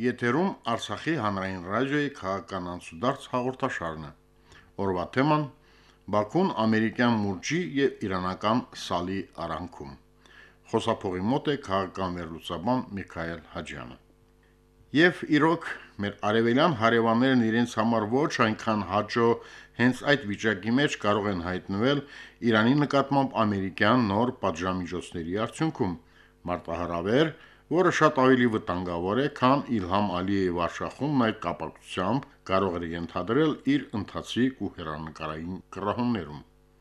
Եթերում Արցախի հանրային ռադիոյի քաղաքական անցուդարձ հաղորդաշարն է։ Օրվա թեման՝ Բաքուն ամերիկյան մուրճի եւ իրանական սալի արանքում։ Խոսափողի մոտ է քաղաքական վերլուծաբան Միքայել Հաջյանը։ Եվ իրոք մեր արևելյան հարևաններն իրենց համար ոչ այնքան հաջո հենց այդ վիճակի մեջ կարող են հայտնվել Իրանի նկատմամբ ամերիկյան նոր պատժամիջոցների արդյունքում մարտահրավեր, որը շատ ավելի վտանգավոր է, քան Իլհամ Ալիևի Արշախումն այդ կապակցությամբ կարող էր ենթադրել իր ընթացիկ ու հերանեկարային կռահումներում։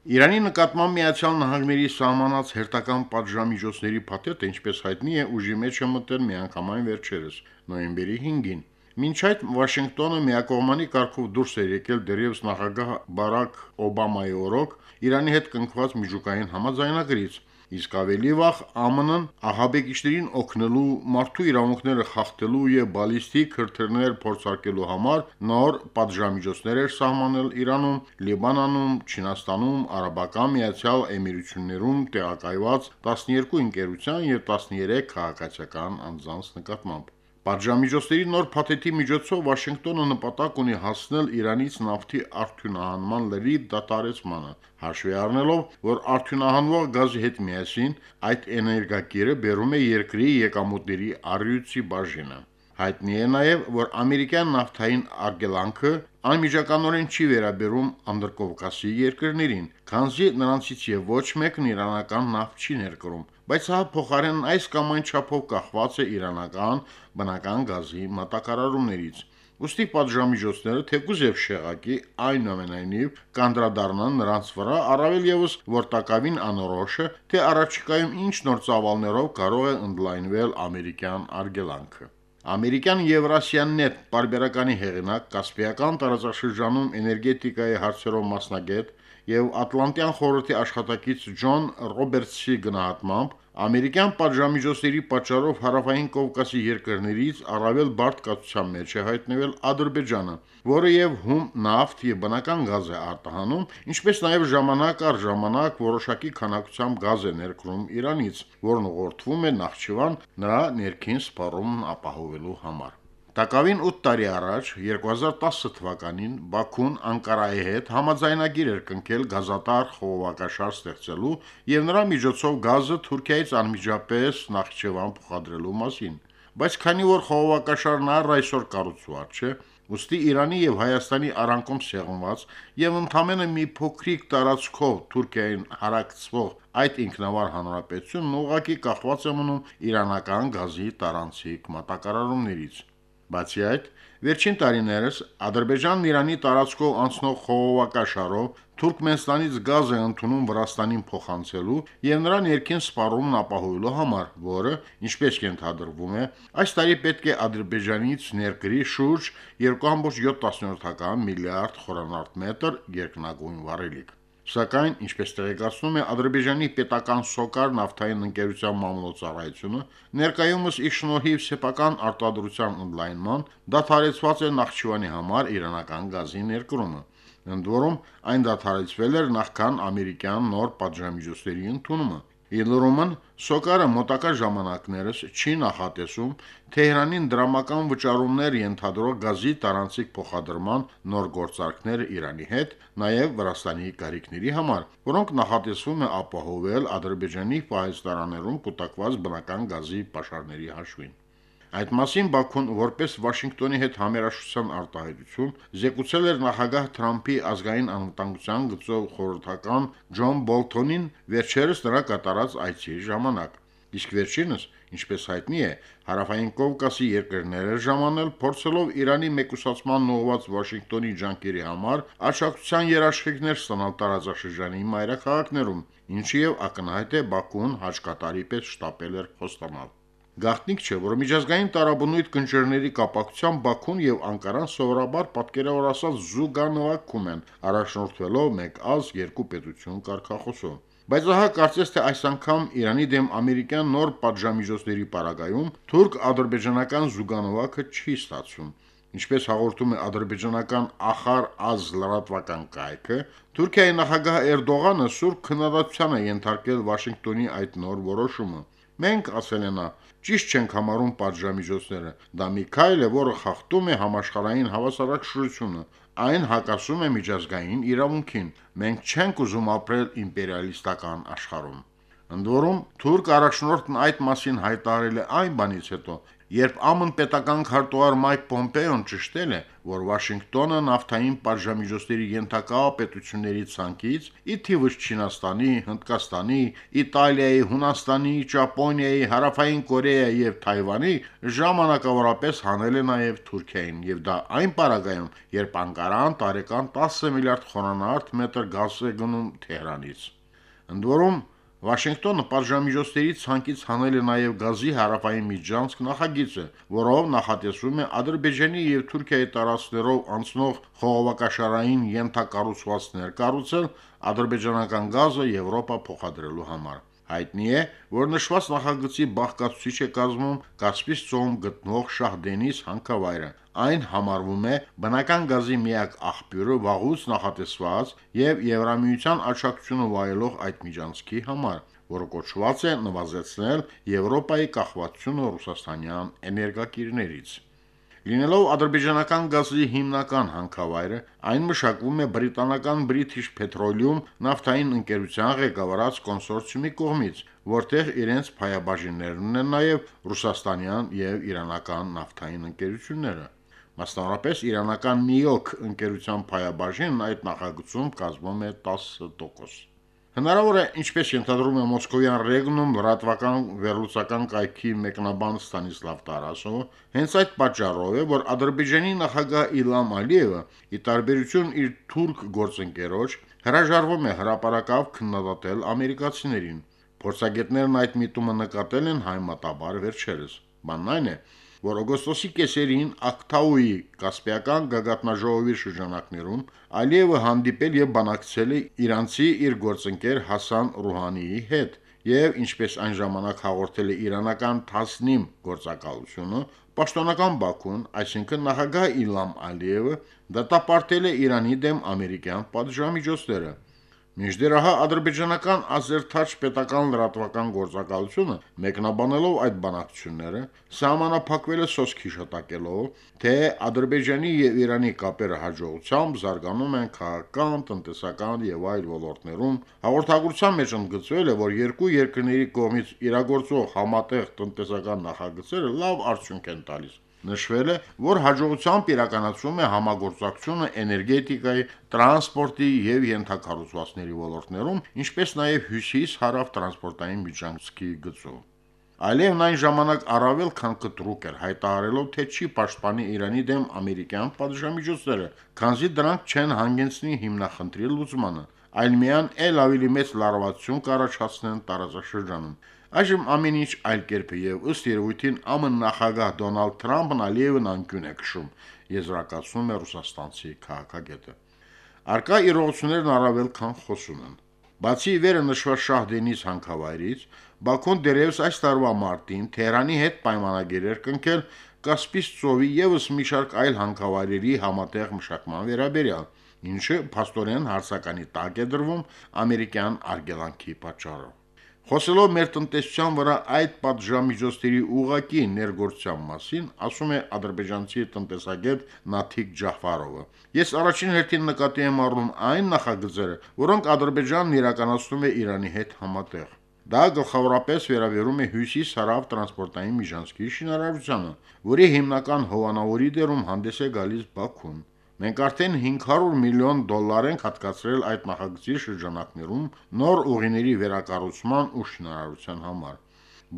Իրանի նկատմամբ Միացյալ Նահանգների սահմանած հերթական պատժամիջոցների փաթեթը, ինչպես հայտնի է, ուժի մեջ է մտել միանգամայն վերջերս, նոյեմբերի 5-ին։ Մինչ այդ Վաշինգտոնը միակողմանի կարգով դուրս էր եկել դերևս նախագահ Բարակ Օբամայի օրոք Իրանի հետ կնքված միջուկային համաձայնագրից, իսկ ավելի վաղ ԱՄՆ-ն ահաբեկիչներին օգնելու, մարդու իրավունքները խախտելու եւ բալիստիկ հրթիռներ փորձարկելու համար նոր պատժամիջոցներ էր սահմանել Իրանում, Լիբանանում, Չինաստանում, Արաբական Միացյալ Էմիրություններում տեղակայված 12 ընկերության եւ 13 քաղաքացիական անձանց նկատմամբ։ Պատժամիջոցների նոր փաթեթի միջոցով Վաշինգտոնը նպատակ ունի հասնել Իրանից նավթի արդյունահանման լրիվ դադարեցմանը, հաշվի առնելով, որ արդյունահանվող գազի հետ միասին այդ էներգակիրը բերում է երկրի եկամուտների առյուծի բաժինը։ Հայտնի է նաև, որ ամերիկյան նավթային արգելանքը անմիջականորեն չի վերաբերում Անդրկովկասի երկրներին, քանզի նրանցից եւ ոչ մեկն իրանական նավթ չի ներկրում, բայց հա փոխարենն այս կամ այն չափով կախված է իրանական բնական գազի մատակարարումներից։ Ոստի պատժամիջոցները թեկուզ եւ շեղակի այնուամենայնիվ կանդրադառնան նրանց վրա, առավել եւս որ տակավին անորոշ է, թե առաջիկայում ինչ նոր ծավալներով կարող է ընդլայնվել ամերիկյան արգելանքը։ Ամերիկյան Եվրասիան.net բարբերականի հեղինակ Կասպիական տարածաշրջանում էներգետիկայի հարցերով մասնագետ եւ Ատլանտյան խորհրդի աշխատակից Ջոն Ռոբերտսի գնահատմամբ ամերիկյան պատժամիջոցների պատճառով հարավային Կովկասի երկրներից առավել բարդ կացության մեջ է հայտնվել Ադրբեջանը, որը եւ հում նավթ եւ բնական գազ է արտահանում, ինչպես նաեւ ժամանակ առ ժամանակ որոշակի քանակությամբ գազ է ներկրում Իրանից, որն ուղղորդվում է Նախճիվան նրա ներքին սպառումն ապահովելու համար։ Տակավին 8 տարի առաջ 2010 թվականին Բաքուն Անկարայի հետ համաձայնագիր էր կնքել գազատար խողովակաշար ստեղծելու եւ նրա միջոցով գազը Թուրքիայից անմիջապես Նախճեվան փոխադրելու մասին։ Բայց քանի որ խողովակաշարն առ այսօր կառուցված չէ, ուստի Իրանի եւ Հայաստանի արանքում սեղմված եւ ընդամենը մի փոքրիկ տարածքով Թուրքիային հարակցվող այդ ինքնավար հանրապետությունն ուղղակի կախված է մնում իրանական գազի տարանցիկ մատակարարումներից։ Բացի այդ, վերջին տարիներս Ադրբեջանն Իրանի տարածքով անցնող խողովակաշարով Թուրքմենստանից գազ է ընդունում Վրաստանին փոխանցելու եւ նրա ներքին սպառումն ապահովելու համար, որը, ինչպես կենթադրվում է, այս տարի պետք է Ադրբեջանից ներկրի շուրջ 2.7 միլիարդ խորանարդ մետր երկնագույն վառելիք։ Սակայն, ինչպես տեղեկացնում է Ադրբեջանի պետական Սոկար նավթային ընկերության մամլոցարայությունը, ներկայումս ի շնորհիվ սեփական արտադրության ընդլայնման դադարեցված է Նախճիվանի համար իրանական գազի ներկրումը։ Ընդ որում, այն դադարեցվել էր նախքան ամերիկյան նոր պատժամիջոցների ընդունումը։ Իլրոման Սոկարը մոտակա ժամանակներս չի նախատեսում Թեհրանին դրամական վճարումներ ենթադրող գազի տարանցիկ փոխադրման նոր գործարքներ Իրանի հետ, նաև Վրաստանի գարիկների համար, որոնք նախատեսվում է ապահովել Ադրբեջանի պահեստարաներում կուտակված բնական գազի պաշարների հաշվին։ Այդ մասին Բաքուն որպես Վաշինգտոնի հետ համերաշխության արտահայտություն զեկուցել էր նախագահ Թրամփի ազգային անվտանգության գծով խորհրդական Ջոն Բոլթոնին վերջերս նրա կատարած այցի ժամանակ։ Իսկ վերջինս, ինչպես հայտնի է, հարավային Կովկասի երկրներ էր ժամանել, փորձելով Իրանի մեկուսացման ուղղված Վաշինգտոնի ջանքերի համար աջակցության երաշխիքներ ստանալ տարածաշրջանի մայրաքաղաքներում, ինչի եւ ակնհայտ է Բաքուն հաջկատարի պես շտապել էր խոստանալ։ Գաղտնիք չէ, որ միջազգային տարաբնույթ կնճերների կապակցությամբ Բաքուն եւ Անկարան սովորաբար պատկերավոր ասած զուգանվակում են, առաջնորդվելով մեկ ազգ երկու պետություն կարգախոսով։ Բայց ահա կարծես թե այս անգամ Իրանի դեմ ամերիկյան նոր պատժամիջոցների պարագայում թուրք-ադրբեջանական զուգանվակը չի ստացվում։ Ինչպես հաղորդում է ադրբեջանական Ախար Ազ լրատվական կայքը, Թուրքիայի նախագահ Էրդողանը սուր քննադատության է ենթարկել Վաշինգտոնի այդ նոր որոշումը։ Մենք, ասել է նա, ճիշտ չենք համարում պատժամիջոցները։ Դա մի քայլ է, որը խախտում է համաշխարհային հավասարակշռությունը, այն հակասում է միջազգային իրավունքին։ Մենք չենք ուզում ապրել իմպերիալիստական աշխարհում։ Ընդ որում, թուրք առաջնորդն այդ մասին հայտարարել է այն բանից հետո, երբ ԱՄՆ պետական քարտուղար Մայք Պոմպեոն ճշտել է, որ Վաշինգտոնը նավթային պատժամիջոցների ենթակա պետությունների ցանկից՝ ի թիվս Չինաստանի, Հնդկաստանի, Իտալիայի, Հունաստանի, Ճապոնիայի, Հարավային Կորեայի եւ Թայվանի, ժամանակավորապես հանել է նաեւ Թուրքիային, եւ դա այն պարագայում, երբ Անկարան տարեկան 10 միլիարդ խորանարդ մետր գազ է գնում Թեհրանից։ Ընդ որում Վաշինգտոնը պատժամիջոցների ցանկից հանել է նաև գազի հարավային միջանցք նախագիծը, որով նախատեսվում է Ադրբեջանի եւ Թուրքիայի տարածքներով անցնող խողովակաշարային ենթակառուցվածքներ կառուցել ադրբեջանական գազը Եվրոպա փոխադրելու համար։ Հայտնի է, որ նշված նախագծի բաղկացուցիչ է կազմում Կասպից ծոմ գտնող Շահդենիս հանքավայրը, Այն համարվում է բնական գազի միակ աղբյուրը վաղուց նախատեսված եւ Եվրամիության աջակցությունը վայելող այդ միջանցքի համար, որը կոչված է նվազեցնել Եվրոպայի կախվածությունը ռուսաստանյան էներգակիրներից։ Լինելով ադրբեջանական գազի հիմնական հանքավայրը, այն մշակվում է բրիտանական British Petroleum նավթային ընկերության ղեկավարած կոնսորցիումի կողմից, որտեղ իրենց փայաբաժիններն ունեն նաև ռուսաստանյան եւ իրանական նավթային ընկերությունները։ Մասնավորապես իրանական Միոք ընկերության փայաբաժինն այդ նախագծում կազմում է 10%։ Հնարավոր է, ինչպես ենթադրում է Մոսկովյան ռեգնում լրատվական վերլուծական կայքի մեկնաբան Ստանիսլավ Տարասովը, հենց այդ պատճառով է, որ Ադրբեջանի նախագահ Իլհամ Ալիևը, ի տարբերություն իր թուրք գործընկերոջ, հրաժարվում է հրաապարակավ քննադատել ամերիկացիներին։ Փորձագետներն այդ միտումը նկատել են հայմատաբար վերջերս։ Բանն այն է, որ օգոստոսի կեսերին Ակթաուի Կասպիական գագաթնաժողովի շրջանակներում Ալիևը հանդիպել եւ բանակցել է Իրանցի իր գործընկեր Հասան Ռուհանիի հետ եւ ինչպես այն ժամանակ հաղորդել է իրանական Թասնիմ գործակալությունը, պաշտոնական Բաքուն, այսինքն նախագահ Իլham Ալիևը դատապարտել է Իրանի դեմ ամերիկյան պատժամիջոցները Մինչդեռ ահա ադրբեջանական Ազերթաչ պետական լրատվական գործակալությունը մեկնաբանելով այդ բանակցությունները սահմանափակվել է սոսքի շտակելով, թե Ադրբեջանի եւ Իրանի կապերը հաջողությամբ զարգանում են քաղաքական, տնտեսական եւ այլ ոլորտներում։ Հաղորդակցության մեջ ընդգծվել է, որ երկու երկրների կողմից իրագործող համատեղ տնտեսական նախագծերը լավ արդյունք են տալիս Նշվել է, որ հաջողությամբ իրականացվում է համագործակցությունը էներգետիկայի, տրանսպորտի եւ ենթակառուցվածքների ոլորտներում, ինչպես նաեւ հյուսիս-հարավ տրանսպորտային միջանցքի գծում։ Ալիևն այն ժամանակ առավել քան կտրուկ էր, հայտարարելով, թե չի պաշտպանի Իրանի դեմ ամերիկյան պատժամիջոցները, քանզի դրանք չեն հանգեցնի հիմնախնդրի լուծմանը, այլ միան ել ավելի մեծ լարվածություն կառաջացնեն տարածաշրջանում։ Այժմ ամեն ինչ այլ կերպ է եւ ըստ երևույթին ԱՄՆ նախագահ Դոնալդ Թրամփն Ալիևն անկյուն է քշում, եզրակացնում է ռուսաստանցի քաղաքագետը։ Արկա իրողություններն առավել քան խոսում են։ Բացի վերը նշված Շահդենիս հանքավայրից, Բաքուն դերևս այս տարվա մարտին Թեհրանի հետ պայմանագիր էր կնքել Կասպից ծովի եւս մի շարք այլ հանքավայրերի համատեղ մշակման վերաբերյալ, ինչը փաստորեն հարցականի տակ է դրվում ամերիկյան արգելանքի պատճառով։ Խոսելով մեր տնտեսության վրա այդ պատժամիջոցների ուղակի ներգործության մասին, ասում է ադրբեջանցի տնտեսագետ Նաթիկ Ջաֆարովը։ Ես առաջին հերթին նկատի եմ առնում այն նախագծերը, որոնք Ադրբեջանն իրականացնում է Իրանի հետ համատեղ։ Դա գլխավորապես վերաբերում է հյուսիս-հարավ տրանսպորտային միջանցքի շինարարությանը, որի հիմնական հովանավորի դերում հանդես է գալիս Բաքուն։ Մենք արդեն 500 միլիոն դոլար ենք հատկացրել այդ նախագծի շրջանակներում նոր ուղիների վերակառուցման ու շինարարության համար։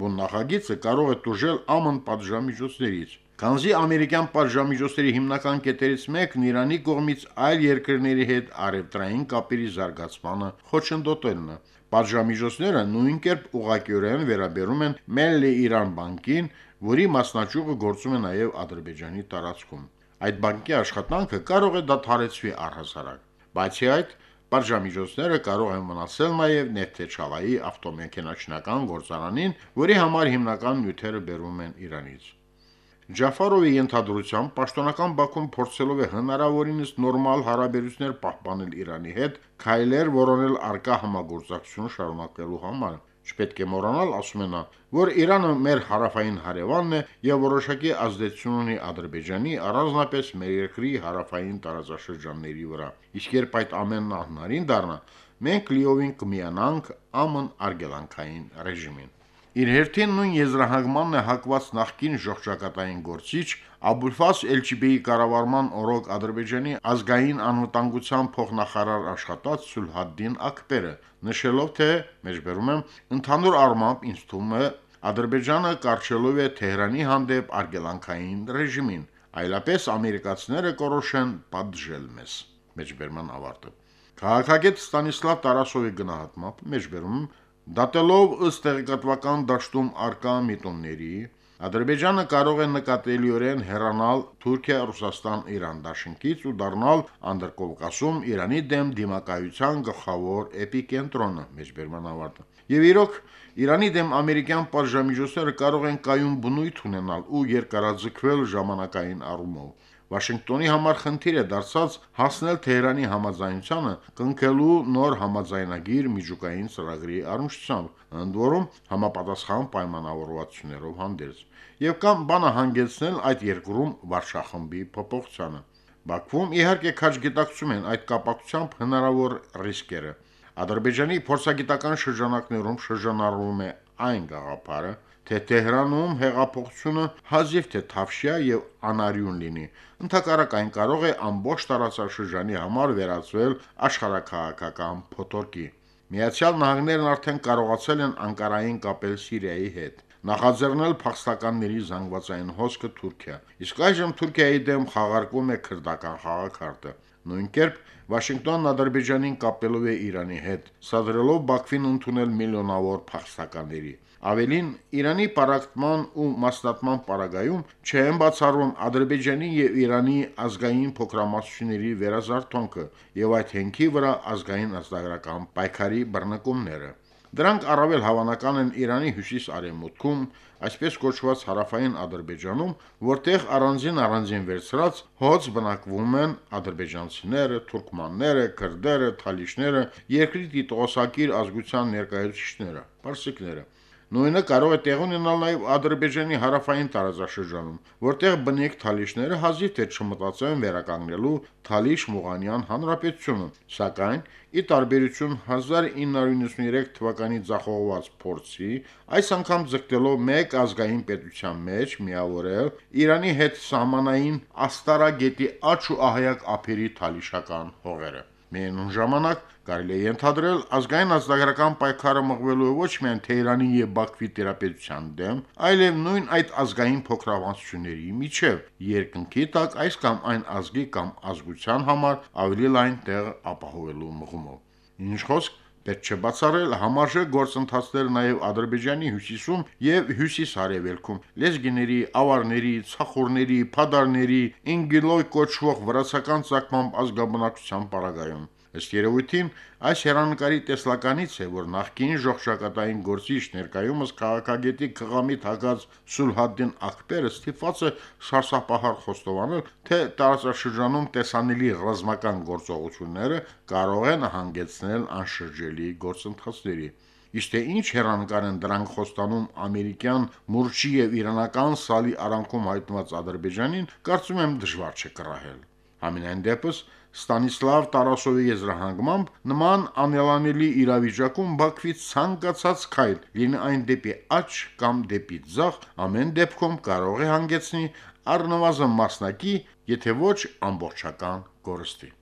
Բուն նախագիծը կարող է տուժել ԱՄՆ պատժամիջոցներից, Քանզի ամերիկյան պատժամիջոցների հիմնական կետերից մեկն Իրանի կողմից այլ երկրների հետ արևտրային կապերի զարգացմանը խոչընդոտելն է։ Պատժամիջոցները նույն կերպ ուղղակիորեն վերաբերում են Մելլի Իրան բանկին, որի մասնաճյուղը գործում է նաև Ադրբեջանի տարածքում։ Այդ բանկի աշխատանքը կարող է դադարեցվի առհասարակ։ Բացի այդ, Բարժամիջոցները կարող են մնացել նաև Նեֆթեչավայի ավտոմեքենաչնական գործարանին, որի համար հիմնական նյութերը բերվում են Իրանից։ Ջաֆարովի ենթադրությամբ պաշտոնական Բաքուն փորձելով է հնարավորինս նորմալ հարաբերություններ պահպանել Իրանի հետ, քայլեր որոնել արկա համագործակցություն շարունակելու համար։ Չպետք է մոռանալ, ասում է նա, որ Իրանը մեր հարավային հարևանն է եւ որոշակի ազդեցություն ունի Ադրբեջանի առանձնապես մեր երկրի հարավային տարածաշրջանների վրա։ Իսկ երբ այդ ամենն հնարին դառնա, մենք լիովին կմիանանք ԱՄՆ արգելանքային ռեժիմին։ Իր հերթին նույն եզրահանգմանն է հակված նախկին ժողջակատային գործիչ Աբուլֆաս Էլչիբեի կառավարման օրոք Ադրբեջանի ազգային անվտանգության փոխնախարար աշխատած Սուլհադդին Ակբերը, նշելով թե, մեջբերում եմ, ընդհանուր առմամբ ինձ թվում է Ադրբեջանը կարճելով է Թեհրանի հանդեպ արգելանքային ռեժիմին, այլապես ամերիկացիները կորոշեն պատժել մեզ։ Մեջբերման ավարտը։ Քաղաքագետ Ստանիսլավ Տարասովի գնահատմամբ մեջբերում Դատելով ըստ տեղեկատվական դաշտում արկա միտումների, Ադրբեջանը կարող է նկատելիորեն հեռանալ Թուրքիա-Ռուսաստան-Իրան դաշինքից ու դառնալ Անդրկովկասում Իրանի դեմ դիմակայության գլխավոր էպիկենտրոնը մեջբերման ավարտը։ Եվ իրոք Իրանի դեմ ամերիկյան պատժամիջոցները կարող են կայուն բնույթ ունենալ ու երկարաձգվել ժամանակային առումով։ Վաշինգտոնի համար խնդիր է դարձած հասնել Թեհրանի համաձայնությանը կնքելու նոր համաձայնագիր միջուկային ծրագրի առնչությամբ, ընդ որում համապատասխան պայմանավորվածություններով հանդերձ, եւ կամ բանը հանգեցնել այդ երկրում վարշախմբի փոփոխությանը։ Բաքվում իհարկե քաջ գիտակցում են այդ կապակցությամբ հնարավոր ռիսկերը։ Ադրբեջանի փորձագիտական շրջանակներում շրջանառվում է այն գաղափարը, թե Տեհրանում հեղափոխությունը հազիվ թե թավշյա եւ անարյուն լինի, Ընթակարակ այն կարող է ամբողջ տարածաշրջանի համար վերածվել աշխարհակահաղական փոթորկի։ Միացյալ Նահանգներն արդեն կարողացել են Անկարային կապել Սիրիայի հետ նախաձեռնել փախստականների զանգվածային հոսքը Թուրքիա։ Իսկ այժմ Թուրքիայի դեմ խաղարկվում է քրդական խաղակարտը։ Նույն կերպ Վաշինգտոնն Ադրբեջանին կապելով է Իրանի հետ, սադրելով Բաքվին ընդունել միլիոնավոր փախստականների։ Ավելին, Իրանի պարակտման ու մասնատման պարագայում չեն բացառվում Ադրբեջանի եւ Իրանի ազգային փոքրամասնությունների վերազարթոնքը եւ այդ հենքի վրա ազգային ազգագրական պայքարի բռնկումները։ Դրանք առավել հավանական են Իրանի հյուսիս-արևմուտքում, այսպես կոչված հարավային Ադրբեջանում, որտեղ առանձին առանձին վերցրած հոց բնակվում են ադրբեջանցիները, թուրքմանները, քրդերը, թալիշները, երկրի դիտոսակիր ազգության ներկայացուցիչները, պարսիկները։ Նույնը կարող է տեղ ունենալ նաև Ադրբեջանի հարավային տարածաշրջանում, որտեղ բնիկ թալիշները հազիվ թե չմտածեն վերականգնելու Թալիշ-Մուղանյան հանրապետությունը, սակայն ի տարբերություն 1993 թվականի ձախողված փորձի, այս անգամ ձգտելով մեկ ազգային պետության մեջ միավորել Իրանի հետ սահմանային Աստարագետի աչ ու ահայակ ափերի թալիշական հողերը։ Միևնույն ժամանակ կարելի է ենթադրել ազգային ազգագրական պայքարը մղվելու ոչ միայն Թեհրանի եւ Բաքվի տերապետության դեմ, այլև նույն այդ ազգային փոքրավանցությունների միջև երկնքի տակ այս կամ այն ազգի կամ ազգության համար ավելի լայն տեղ ապահովելու մղումով։ Ինչ խոսք Պետք չէ բացառել համարժեք գործընթացներ նաև Ադրբեջանի հյուսիսում եւ հյուսիս-արևելքում լեզգիների, ավարների, ցախորների, փադարների, ինգիլոյ կոչվող վրացական ցակմամբ ազգաբնակության պարագայում։ Ըստ երևույթին, այս հերանեկարի տեսլականից է, որ նախկին ժողշակատային գործիչ ներկայումս քաղաքագետի քղամիտ հագած Սուլհադդին Ակբերը ստիպված է սարսափահար խոստովանել, թե տարածաշրջանում տեսանելի ռազմական գործողությունները կարող են հանգեցնել անշրջելի գործընթացների։ Իսկ թե ինչ հերանեկար են դրանք խոստանում ամերիկյան մուրճի եւ իրանական սալի արանքում հայտնված Ադրբեջանին, կարծում եմ դժվար չէ կռահել։ Համենայն դեպս Ստանիսլավ Տարասովի եզրահանգմամբ նման անելանելի իրավիճակում Բաքվից ցանկացած քայլ, լինի այն դեպի աճ կամ դեպի ձախ, ամեն դեպքում կարող է հանգեցնի առնվազն մասնակի, եթե ոչ ամբողջական կորստի։